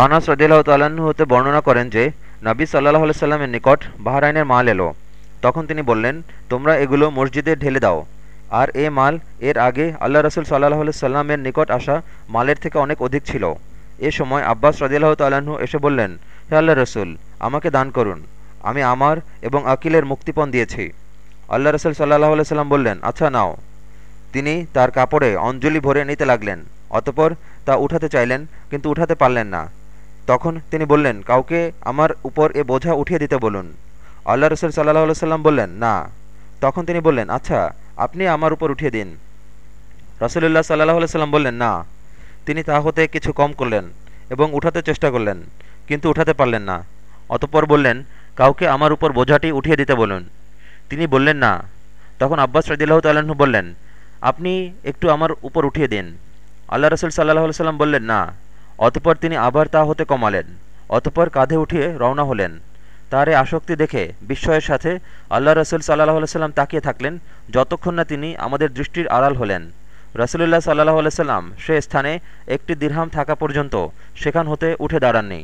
আনাস রদিল্লাহ তাল্লাহ্ন হতে বর্ণনা করেন যে, নবী সাল্লাহ সাল্লামের নিকট বাহরাইনের মাল এলো। তখন তিনি বললেন, তোমরা এগুলো মসজিদে ঢেলে দাও। আর এ মাল এর আগে আল্লাহ রসুল সাল্লাহ সাল্লামের নিকট আসা মালের থেকে অনেক অধিক ছিল। এ সময় আব্বাস রদিল্লাহ তাল্লাহ্ন এসে বললেন, হে আল্লাহ রসুল, আমাকে দান করুন। আমি আমার এবং আকিলের মুক্তিপণ দিয়েছি। আল্লাহ রসুল সাল্লাহ সাল্লাম বললেন আচ্ছা নাও। তিনি তার কাপড়ে অঞ্জলি ভরে নিতে লাগলেন। অতপর তা উঠাতে চাইলেন, কিন্তু উঠাতে পারলেন না। তখন তিনি বললেন, কাউকে আমার উপর এ বোঝা উঠিয়ে দিতে বলুন। আল্লাহ রসুল সাল্লাহ সাল্লাম বললেন, না। তখন তিনি বললেন আচ্ছা আপনি আমার উপর উঠিয়ে দিন। রসুল্লাহ সাল্লাহ সাল্লাম বললেন, না। তিনি তা হতে কিছু কম করলেন এবং উঠাতে চেষ্টা করলেন, কিন্তু উঠাতে পারলেন না। অতপর বললেন, কাউকে আমার উপর বোঝাটি উঠিয়ে দিতে বলুন। তিনি বললেন, না। তখন আব্বাস রদিল্লাহ তাল্লাহ বললেন, আপনি একটু আমার উপর উঠিয়ে দিন। আল্লাহ রসুল সাল্লাহ সাল্লাম বললেন, না। অতপর তিনি আবার তা হতে কমালেন। অতপর কাঁধে উঠিয়ে রওনা হলেন। তার এ আসক্তি দেখে, বিস্ময়ের সাথে আল্লাহ রসুল সাল্লাহ সাল্লাম তাকিয়ে থাকলেন, যতক্ষণ না তিনি আমাদের দৃষ্টির আড়াল হলেন। রসুলুল্লাহ সাল্লাহ সাল্লাম সে স্থানে একটি দীর্হাম থাকা পর্যন্ত সেখান হতে উঠে দাঁড়াননি।